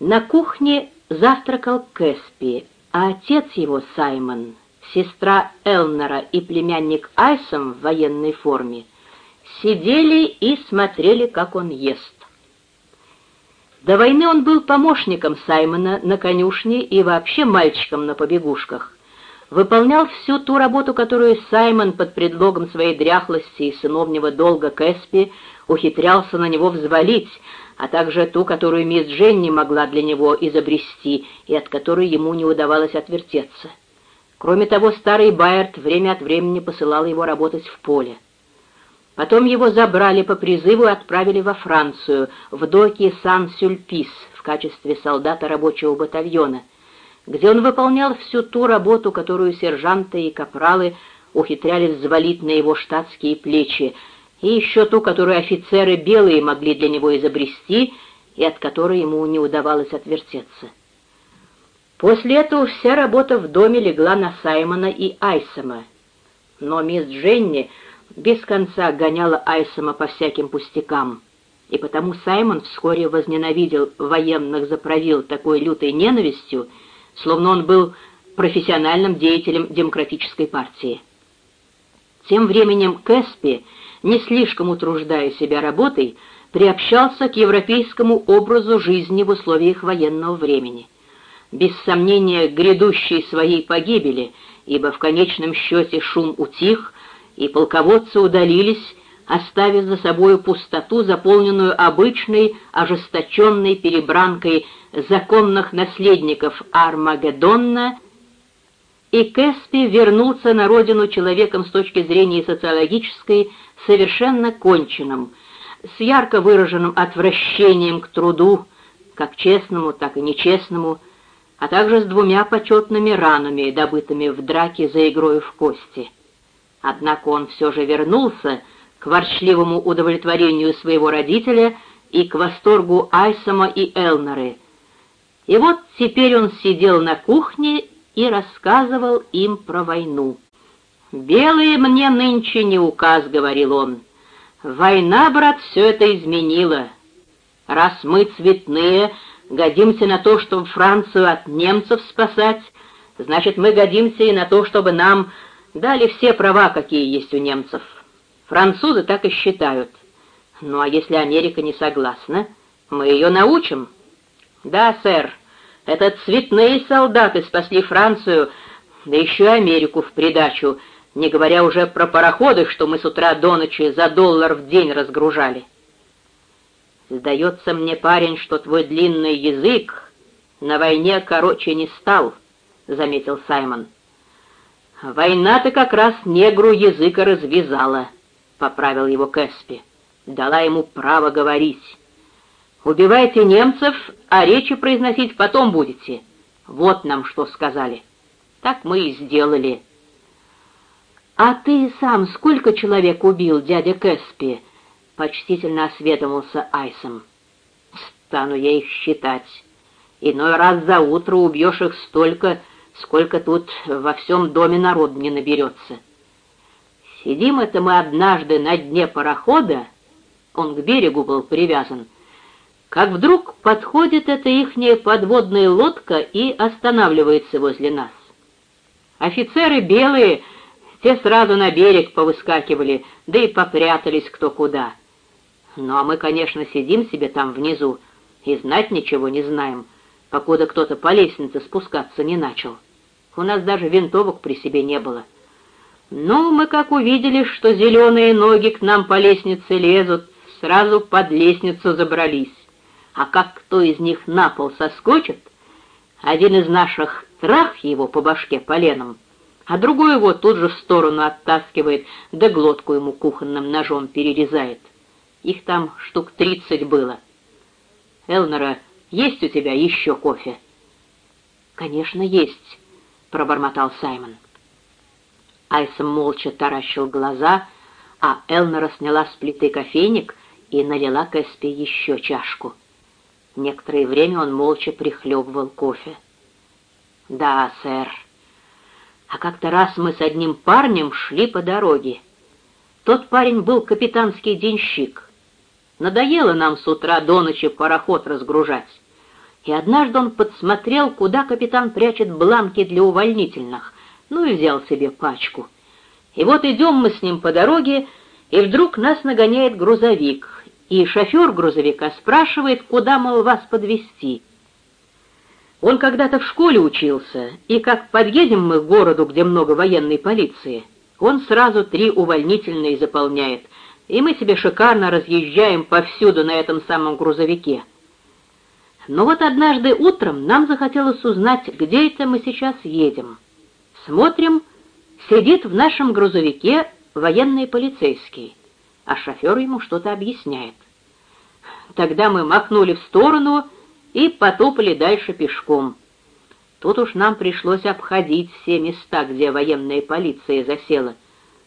На кухне завтракал Кэспи, а отец его, Саймон, сестра Элнера и племянник Айсом в военной форме сидели и смотрели, как он ест. До войны он был помощником Саймона на конюшне и вообще мальчиком на побегушках. Выполнял всю ту работу, которую Саймон под предлогом своей дряхлости и сыновнего долга Кэспи ухитрялся на него взвалить, а также ту, которую мисс Дженни могла для него изобрести и от которой ему не удавалось отвертеться. Кроме того, старый Байерт время от времени посылал его работать в поле. Потом его забрали по призыву и отправили во Францию, в доки Сан-Сюльпис в качестве солдата рабочего батальона, где он выполнял всю ту работу, которую сержанты и капралы ухитрялись взвалить на его штатские плечи, и еще ту, которую офицеры белые могли для него изобрести и от которой ему не удавалось отвертеться. После этого вся работа в доме легла на Саймона и Айсома, но мисс Дженни без конца гоняла Айсома по всяким пустякам, и потому Саймон вскоре возненавидел военных заправил такой лютой ненавистью, словно он был профессиональным деятелем демократической партии. Тем временем Кэспи, не слишком утруждая себя работой, приобщался к европейскому образу жизни в условиях военного времени. Без сомнения, грядущей своей погибели, ибо в конечном счете шум утих, и полководцы удалились, оставив за собою пустоту, заполненную обычной ожесточенной перебранкой законных наследников Армагеддона, и Кэспи вернулся на родину человеком с точки зрения социологической совершенно конченным, с ярко выраженным отвращением к труду, как честному, так и нечестному, а также с двумя почетными ранами, добытыми в драке за игрой в кости. Однако он все же вернулся к ворчливому удовлетворению своего родителя и к восторгу Айсома и Элнеры. И вот теперь он сидел на кухне и рассказывал им про войну. «Белые мне нынче не указ», — говорил он. «Война, брат, все это изменила. Раз мы цветные, годимся на то, чтобы Францию от немцев спасать, значит, мы годимся и на то, чтобы нам дали все права, какие есть у немцев. Французы так и считают. Ну а если Америка не согласна, мы ее научим. Да, сэр, это цветные солдаты спасли Францию, да еще и Америку в придачу, не говоря уже про пароходы, что мы с утра до ночи за доллар в день разгружали. Сдается мне, парень, что твой длинный язык на войне короче не стал, — заметил Саймон. «Война-то как раз негру языка развязала», — поправил его Кэспи. «Дала ему право говорить. Убивайте немцев, а речи произносить потом будете. Вот нам что сказали. Так мы и сделали». «А ты сам сколько человек убил, дядя Кэспи?» — почтительно осведомился Айсом. «Стану я их считать. Иной раз за утро убьешь их столько, сколько тут во всем доме народ не наберется. Сидим это мы однажды на дне парохода, он к берегу был привязан, как вдруг подходит эта ихняя подводная лодка и останавливается возле нас. Офицеры белые, те сразу на берег повыскакивали, да и попрятались кто куда. Ну а мы, конечно, сидим себе там внизу и знать ничего не знаем, покуда кто-то по лестнице спускаться не начал. У нас даже винтовок при себе не было. Ну, мы как увидели, что зеленые ноги к нам по лестнице лезут, сразу под лестницу забрались. А как кто из них на пол соскочит, один из наших трах его по башке поленом, а другой его тут же в сторону оттаскивает, да глотку ему кухонным ножом перерезает. Их там штук тридцать было. Элнера, есть у тебя еще кофе? Конечно, есть. — пробормотал Саймон. Айсом молча таращил глаза, а Элнера сняла с плиты кофейник и налила Кэспи еще чашку. Некоторое время он молча прихлебывал кофе. «Да, сэр. А как-то раз мы с одним парнем шли по дороге. Тот парень был капитанский денщик. Надоело нам с утра до ночи пароход разгружать. И однажды он подсмотрел, куда капитан прячет бланки для увольнительных, ну и взял себе пачку. И вот идем мы с ним по дороге, и вдруг нас нагоняет грузовик, и шофер грузовика спрашивает, куда, мол, вас подвезти. Он когда-то в школе учился, и как подъедем мы к городу, где много военной полиции, он сразу три увольнительные заполняет, и мы себе шикарно разъезжаем повсюду на этом самом грузовике. Но вот однажды утром нам захотелось узнать, где это мы сейчас едем. Смотрим, сидит в нашем грузовике военный полицейский, а шофер ему что-то объясняет. Тогда мы махнули в сторону и потопали дальше пешком. Тут уж нам пришлось обходить все места, где военная полиция засела,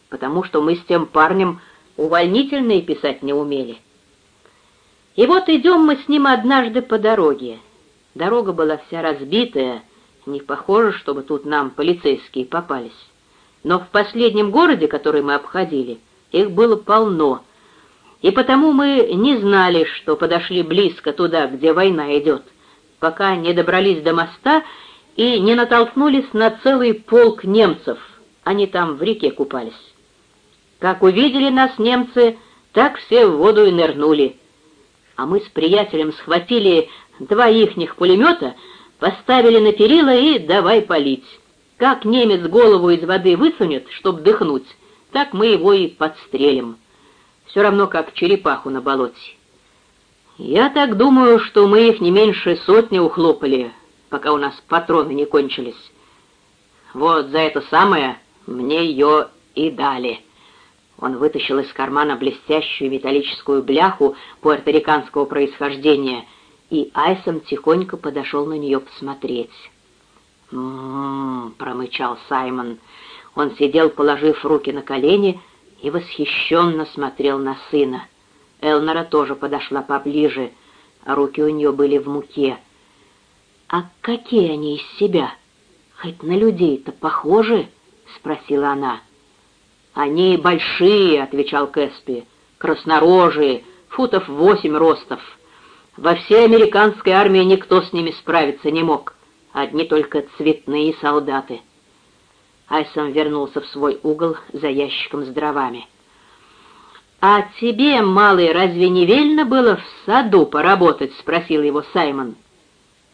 потому что мы с тем парнем увольнительные писать не умели. И вот идем мы с ним однажды по дороге. Дорога была вся разбитая, не похоже, чтобы тут нам полицейские попались. Но в последнем городе, который мы обходили, их было полно — и потому мы не знали, что подошли близко туда, где война идет, пока не добрались до моста и не натолкнулись на целый полк немцев, они там в реке купались. Как увидели нас немцы, так все в воду и нырнули. А мы с приятелем схватили два ихних пулемета, поставили на перила и давай палить. Как немец голову из воды высунет, чтоб дыхнуть, так мы его и подстрелим все равно как черепаху на болоте. Я так думаю, что мы их не меньше сотни ухлопали, пока у нас патроны не кончились. Вот за это самое мне ее и дали. Он вытащил из кармана блестящую металлическую бляху пуэрториканского происхождения, и Айсом тихонько подошел на нее посмотреть. «М-м-м», промычал Саймон. Он сидел, положив руки на колени, — и восхищенно смотрел на сына. Элнора тоже подошла поближе, а руки у нее были в муке. «А какие они из себя? Хоть на людей-то похожи?» — спросила она. «Они большие», — отвечал Кэспи, — «краснорожие, футов восемь ростов. Во всей американской армии никто с ними справиться не мог, одни только цветные солдаты». Айсон вернулся в свой угол за ящиком с дровами. «А тебе, малый, разве не вельно было в саду поработать?» — спросил его Саймон.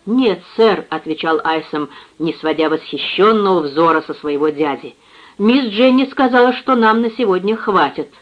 «Нет, сэр», — отвечал Айсом, не сводя восхищенного взора со своего дяди. «Мисс Дженни сказала, что нам на сегодня хватит».